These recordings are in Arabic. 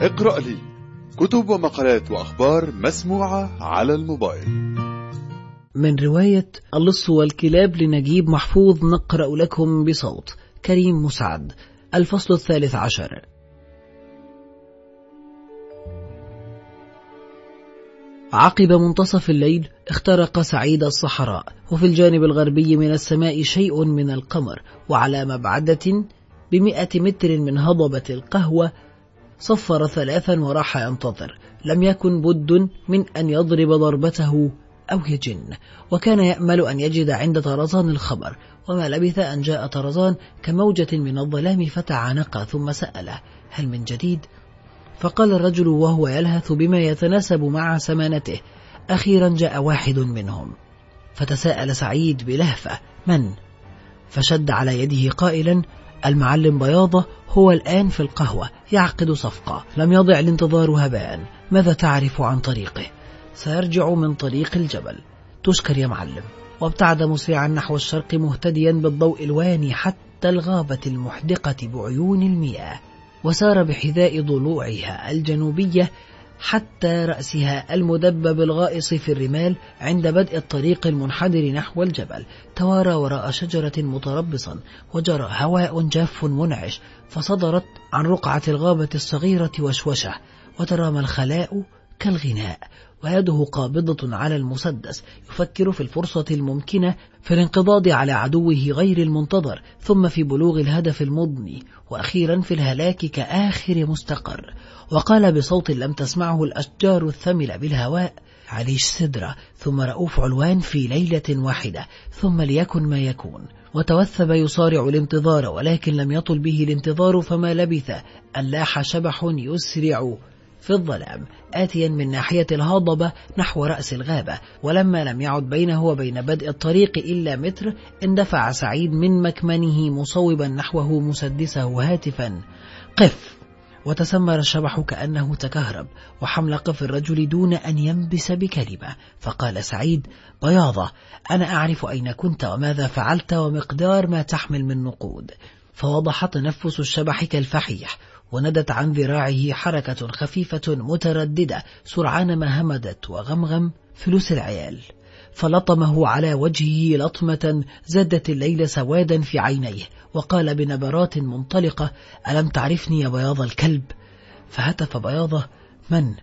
اقرأ لي كتب ومقالات وأخبار مسموعة على الموبايل. من رواية اللص والكلاب لنجيب محفوظ نقرأ لكم بصوت كريم مسعد الفصل الثالث عشر. عقب منتصف الليل اخترق سعيد الصحراء وفي الجانب الغربي من السماء شيء من القمر وعلى مبعدة بمئة متر من هضبة القهوة صفر ثلاثا وراح ينتظر لم يكن بد من أن يضرب ضربته أو يجن وكان يأمل أن يجد عند طرزان الخبر وما لبث أن جاء طرزان كموجة من الظلام فتعانق ثم سأله هل من جديد؟ فقال الرجل وهو يلهث بما يتناسب مع سمانته أخيرا جاء واحد منهم فتساءل سعيد بلهفة من؟ فشد على يده قائلا المعلم بياضة هو الآن في القهوة يعقد صفقة. لم يضع الانتظار هباء. ماذا تعرف عن طريقه؟ سيرجع من طريق الجبل. تشكر يا معلم. وابتعد مسرعا نحو الشرق مهتديا بالضوء الواني حتى الغابة المحدقة بعيون المياه. وسار بحذاء ضلوعها الجنوبية حتى رأسها المدبب الغائص في الرمال عند بدء الطريق المنحدر نحو الجبل توارى وراء شجرة متربصا وجرى هواء جاف منعش فصدرت عن رقعة الغابة الصغيرة وشوشة وترامى الخلاء كالغناء ويده قابضة على المسدس يفكر في الفرصة الممكنة في الانقضاض على عدوه غير المنتظر ثم في بلوغ الهدف المضني وأخيرا في الهلاك كآخر مستقر. وقال بصوت لم تسمعه الأشجار الثمل بالهواء عليش سدرة ثم رؤوف علوان في ليلة واحدة ثم ليكن ما يكون. وتوثب يصارع الانتظار ولكن لم يطل به الانتظار فما لبث؟ أن لاح شبح يسرع في الظلام آتيا من ناحية الهضبة نحو رأس الغابة ولما لم يعد بينه وبين بدء الطريق إلا متر اندفع سعيد من مكمنه مصوبا نحوه مسدسه هاتفا. قف! وتسمر الشبح كأنه تكهرب وحملق في الرجل دون أن ينبس بكلمة. فقال سعيد بياضة أنا أعرف أين كنت وماذا فعلت ومقدار ما تحمل من نقود. فوضح تنفس الشبح كالفحيح وندت عن ذراعه حركة خفيفة مترددة سرعان ما همدت وغمغم فلوس العيال. فلطمه على وجهه لطمة زادت الليل سوادا في عينيه وقال بنبرات منطلقة ألم تعرفني يا بياض الكلب؟ فهتف بياضة من؟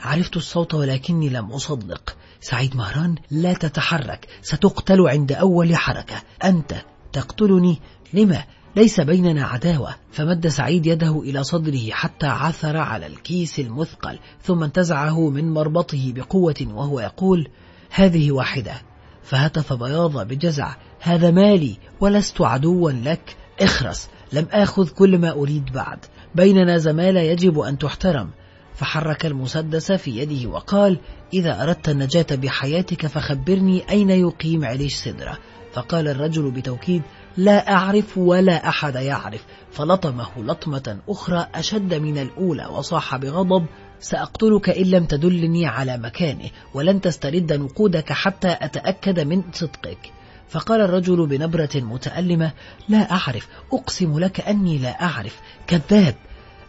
عرفت الصوت ولكني لم أصدق. سعيد مهران لا تتحرك ستقتل عند أول حركة. أنت تقتلني؟ لما؟ ليس بيننا عداوة. فمد سعيد يده إلى صدره حتى عثر على الكيس المثقل ثم انتزعه من مربطه بقوة وهو يقول هذه واحدة. فهتف بياض بجزع هذا مالي ولست عدوا لك. اخرس لم آخذ كل ما أريد بعد. بيننا زمالة يجب أن تحترم. فحرك المسدس في يده وقال إذا أردت النجاة بحياتك فخبرني أين يقيم عليش سدرة فقال الرجل بتوكيد لا أعرف ولا أحد يعرف. فلطمه لطمة أخرى أشد من الأولى وصاح بغضب سأقتلك إن لم تدلني على مكانه ولن تسترد نقودك حتى أتأكد من صدقك. فقال الرجل بنبرة متألمة لا أعرف أقسم لك أني لا أعرف. كذاب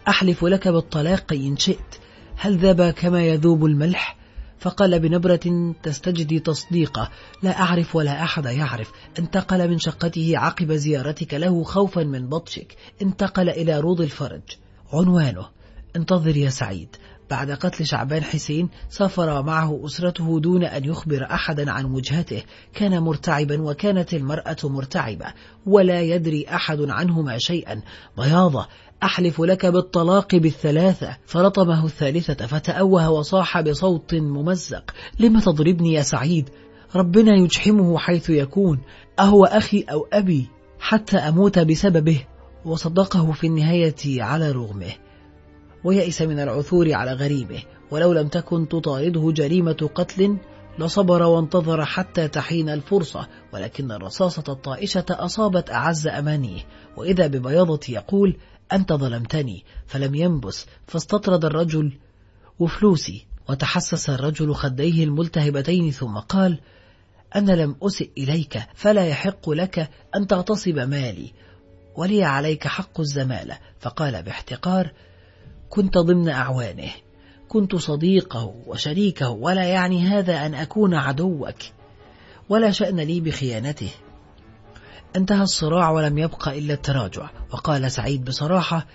أحلف لك بالطلاق إن شئت هل ذاب كما يذوب الملح؟ فقال بنبرة تستجدي تصديقه. لا أعرف ولا أحد يعرف. انتقل من شقته عقب زيارتك له خوفا من بطشك. انتقل إلى روض الفرج. عنوانه انتظر يا سعيد. بعد قتل شعبان حسين سافر معه أسرته دون أن يخبر أحدا عن وجهته. كان مرتعبا وكانت المرأة مرتعبة ولا يدري أحد عنهما شيئا. بياضة أحلف لك بالطلاق بالثلاثة. فرطمه الثالثة فتأوه وصاح بصوت ممزق. لم تضربني يا سعيد؟ ربنا يجحمه حيث يكون. أهو أخي أو أبي؟ حتى أموت بسببه. وصدقه في النهاية على رغمه. ويأس من العثور على غريبه ولو لم تكن تطارده جريمة قتل لصبر وانتظر حتى تحين الفرصة ولكن الرصاصة الطائشة أصابت أعز أمانيه وإذا ببياضة يقول أنت ظلمتني. فلم ينبس فاستطرد الرجل وفلوسي وتحسس الرجل خديه الملتهبتين ثم قال أنا لم أسئ إليك فلا يحق لك أن تغتصب مالي ولي عليك حق الزمالة. فقال باحتقار كنت ضمن أعوانه. كنت صديقه وشريكه ولا يعني هذا أن أكون عدوك. ولا شأن لي بخيانته. انتهى الصراع ولم يبق إلا التراجع. وقال سعيد بصراحة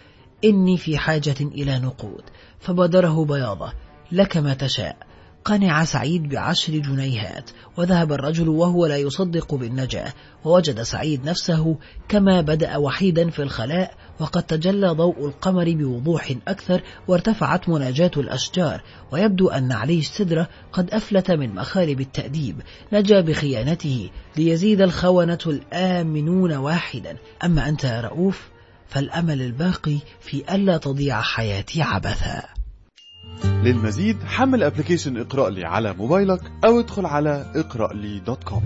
إني في حاجة إلى نقود. فبادره بياضة. لك ما تشاء. قنع سعيد بعشر جنيهات. وذهب الرجل وهو لا يصدق بالنجاة. ووجد سعيد نفسه كما بدأ وحيدا في الخلاء وقد تجلى ضوء القمر بوضوح أكثر وارتفعت مناجاة الأشجار ويبدو أن عليش سدرة قد أفلت من مخالب التأديب نجا بخيانته ليزيد الخونة الآمنون واحدا. أما أنت يا رؤوف فالأمل الباقي في ألا تضيع حياتي عبثا. للمزيد حمل application اقرأ لي على موبايلك أو ادخل على اقرأ لي dot com.